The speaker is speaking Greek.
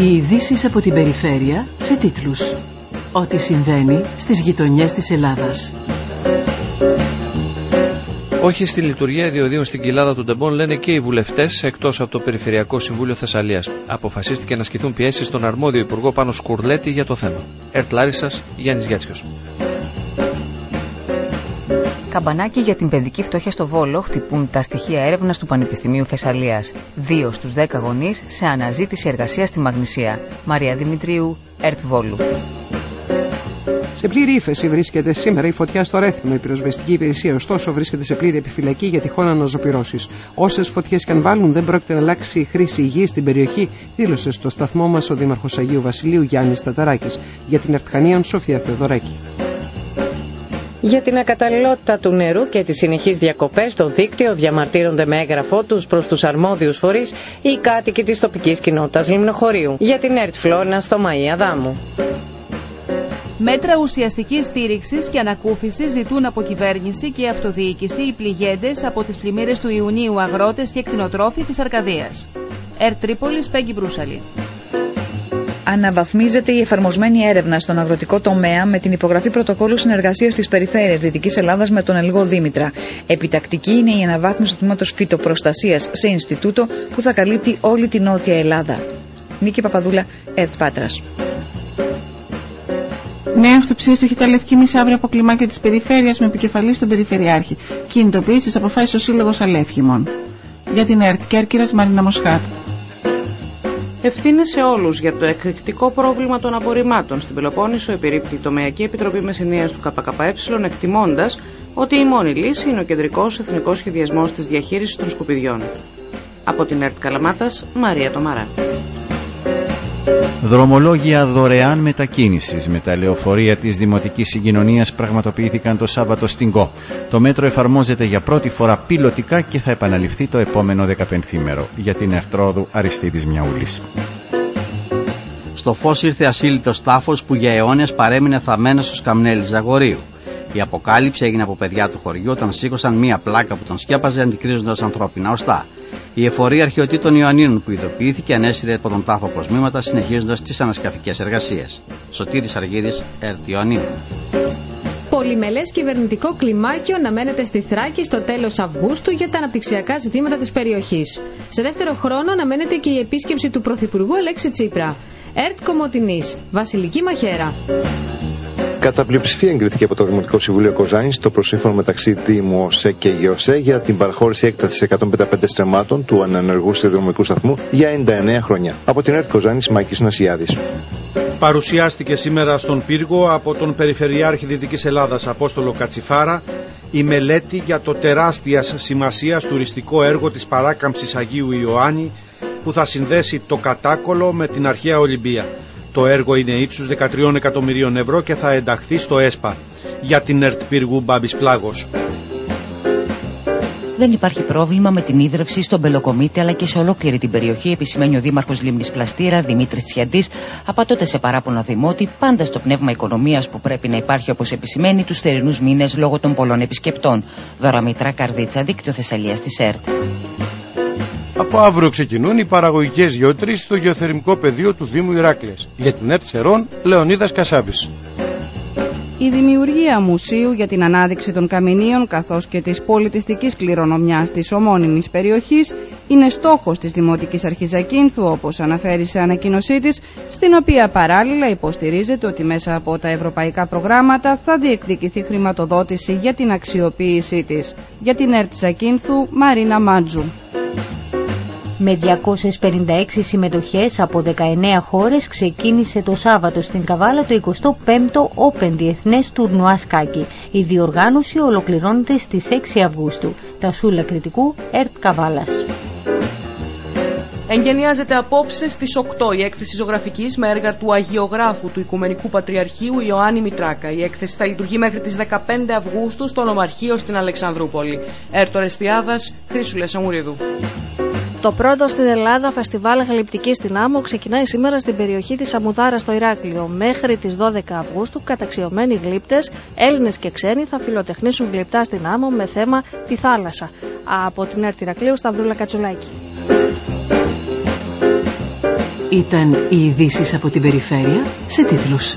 Οι ειδήσεις από την περιφέρεια σε τίτλους. Ό,τι συμβαίνει στις γειτονιές της Ελλάδας. Όχι στη λειτουργία διοδίων στην κοιλάδα του Ντεμπών λένε και οι βουλευτές εκτός από το Περιφερειακό Συμβούλιο Θεσσαλίας. Αποφασίστηκε να ασκηθούν πιέσεις στον αρμόδιο Υπουργό πάνω Σκουρλέτη για το θέμα. Ερτ Λάρισας, Γιάννης Γιάτσιο. Καμπανάκι για την παιδική φτώχεια στο Βόλο χτυπούν τα στοιχεία έρευνας του Πανεπιστημίου Θεσσαλίας. Δύο στους δέκα γονείς σε αναζήτηση εργασίας στη Μαγνησία. Μαρία Δημητρίου, Ερτ Βόλου. Σε πλήρη ύφεση βρίσκεται σήμερα η φωτιά στο Ρέθιμο. Η πυροσβεστική υπηρεσία, ωστόσο, βρίσκεται σε πλήρη επιφυλακή για τυχόν αναζωπηρώσεις. Όσες φωτιές και αν βάλουν, δεν πρόκειται να αλλάξει η χρήση γη στην περιοχή, δήλωσε στο σταθμό μας ο Δήμαρχος Αγίου Βασιλείου Γιάννης Ταταράκης. Για την Ερτχανία, Σοφία Θεοδωράκη. Για την ακαταλληλότητα του νερού και τις συνεχείς διακοπές στο δίκτυο διαμαρτύρονται με έγγραφό τους προς τους αρμόδιους φορείς οι κάτοικοι της τοπικής κοινότητας Λιμνοχωρίου. Για την ΕΡΤ Φλόνα στο Μαία Δάμου. Μέτρα ουσιαστικής στήριξης και ανακούφισης ζητούν από κυβέρνηση και αυτοδιοίκηση οι πληγέντες από τις πλημμύρες του Ιουνίου αγρότες και κτηνοτρόφοι της Αρκαδίας. Ερ Τρίπολης, Πέγγι Μπρούσαλη. Αναβαθμίζεται η εφαρμοσμένη έρευνα στον αγροτικό τομέα με την υπογραφή πρωτοκόλλου συνεργασίας της Περιφέρειας Δυτικής Ελλάδας με τον Ελγό Δήμητρα. Επιτακτική είναι η αναβάθμιση του τμήματος φυτοπροστασίας σε Ινστιτούτο που θα καλύπτει όλη την Νότια Ελλάδα. Νίκη Παπαδούλα, ΕΡΤ Πάτρας. Νέα αυτοψία στο Χιταλευκή Μισά αύριο από κλιμάκια της περιφέρειας με επικεφαλής στον Περιφερειάρχη. Κινητοποίηση αποφάσισε ο Σύλλογος Αλέφχημων. Για την ΕΡΤ Κέρκυρας Μαρίνα Μοσχάτ. Ευθύνε σε όλους για το εκρηκτικό πρόβλημα των απορριμμάτων στην Πελοπόννησο επιρρύπτει η Τομεακή Επιτροπή Μεσηνία του ΚΚΕ, εκτιμώντας ότι η μόνη λύση είναι ο κεντρικός εθνικός σχεδιασμός της διαχείρισης των σκουπιδιών. Από την ΕΡΤ Καλαμάτας, Μαρία Τομαρά. Δρομολόγια δωρεάν μετακίνησης με τα λεωφορεία της Δημοτικής Συγκοινωνίας πραγματοποιήθηκαν το Σάββατο στην ΚΟ. Το μέτρο εφαρμόζεται για πρώτη φορά πιλωτικά και θα επαναληφθεί το επόμενο 15μέρο για την Ερτρόδου Αριστίδης Μιαούλης. Στο φως ήρθε ασύλλητος τάφος που για αιώνες παρέμεινε θαμμένος στους καμνέλης Ζαγορίου. Η αποκάλυψη έγινε από παιδιά του χωριού όταν σήκωσαν μία πλάκα που τον σκέπαζε αντικρίζοντας ανθρώπινα οστά. Η εφορία αρχαιοτήτων Ιωαννίνων που ειδοποιήθηκε ανέσυρε από τον τάφο αποσμήματα συνεχίζοντας τις ανασκαφικές εργασίες. Σωτήρης Αργύρης, ΕΡΤ Ιωαννίνων. Πολυμελές κυβερνητικό κλιμάκιο αναμένεται στη Θράκη στο τέλος Αυγούστου για τα αναπτυξιακά ζητήματα της περιοχής. Σε δεύτερο χρόνο αναμένεται και η επίσκεψη του Πρωθυπουργού Αλέξη Τσίπρα. ΕΡΤ Κομωτινής, Βασιλική Μαχαίρα. Κατά πλειοψηφία εγκρίθηκε από το Δημοτικό Συμβούλιο Κοζάνης το προσύμφωνο μεταξύ Δήμου ΟΣΕ και ΓΕΟΣΕ για την παραχώρηση έκταση 155 στρεμμάτων του ανενεργού σιδηροδρομικού σταθμού για 99 χρόνια. Από την ΕΡΤ Κοζάνης, Μάκης Νασιάδης. Παρουσιάστηκε σήμερα στον πύργο από τον Περιφερειάρχη Δυτικής Ελλάδας Απόστολο Κατσιφάρα η μελέτη για το τεράστιας σημασίας τουριστικό έργο της παράκαμψης Αγίου Ιωάννη που θα συνδέσει το κατάκολο με την αρχαία Ολυμπία. Το έργο είναι ύψους 13 εκατομμυρίων ευρώ και θα ενταχθεί στο ΕΣΠΑ για την ΕΡΤ Πύργου Μπάμπης Πλάγος. Δεν υπάρχει πρόβλημα με την ίδρυυση στον Πελοκομίτη αλλά και σε ολόκληρη την περιοχή, επισημαίνει ο Δήμαρχος Λίμνης Πλαστήρα Δημήτρης Τσιαντής, απατώντα σε παράπονα δημότη, πάντα στο πνεύμα οικονομίας που πρέπει να υπάρχει όπως επισημαίνει τους θερινούς μήνες λόγω των πολλών επισκεπτών. Δωραμήτρα Καρδίτσα, δίκτυο Θεσσαλίας της ΕΡΤ. Από αύριο ξεκινούν οι παραγωγικές γεωτρήσεις στο γεωθερμικό πεδίο του Δήμου Ηράκλειας. Για την ΕΡΤ Σερών, Λεωνίδας Κασάβης. Η δημιουργία μουσείου για την ανάδειξη των καμινίων καθώς και της πολιτιστικής κληρονομιάς της ομώνυμης περιοχής είναι στόχος της Δημοτικής Αρχιζακίνθου όπως αναφέρει σε ανακοίνωσή της στην οποία παράλληλα υποστηρίζεται ότι μέσα από τα ευρωπαϊκά προγράμματα θα διεκδικηθεί χρηματοδότηση για την αξιοποίησή της. Για την ΕΡΤ Ζακίνθου Μαρίνα Μάτζου. Με 256 συμμετοχές από 19 χώρες ξεκίνησε το Σάββατο στην Καβάλα το 25ο Open Διεθνές Τουρνουά Σκάκι. Η διοργάνωση ολοκληρώνεται στις 6 Αυγούστου. Τα Σούλα Κριτικού, ΕΡΤ Καβάλας. Εγγενιάζεται απόψε στις 8 η έκθεση ζωγραφικής με έργα του Αγιογράφου του Οικουμενικού Πατριαρχείου Ιωάννη Μητράκα. Η έκθεση θα λειτουργεί μέχρι τις 15 Αυγούστου στο Νομαρχείο στην Αλεξανδρούπολη. Έρτο Ρεστιάδας, Χρήσου Λεσαμουρίδου. Το πρώτο στην Ελλάδα φεστιβάλ γλυπτική στην Άμμο ξεκινάει σήμερα στην περιοχή της Αμουδάρα στο Ηράκλειο. Μέχρι τις 12 Αυγούστου, καταξιωμένοι γλύπτες, Έλληνες και ξένοι, θα φιλοτεχνήσουν γλυπτά στην Άμμο με θέμα τη θάλασσα. Από την Έρτη Ηρακλείου, Σταυρούλα Κατσουλάκη. Ήταν οι ειδήσεις από την περιφέρεια σε τίτλους.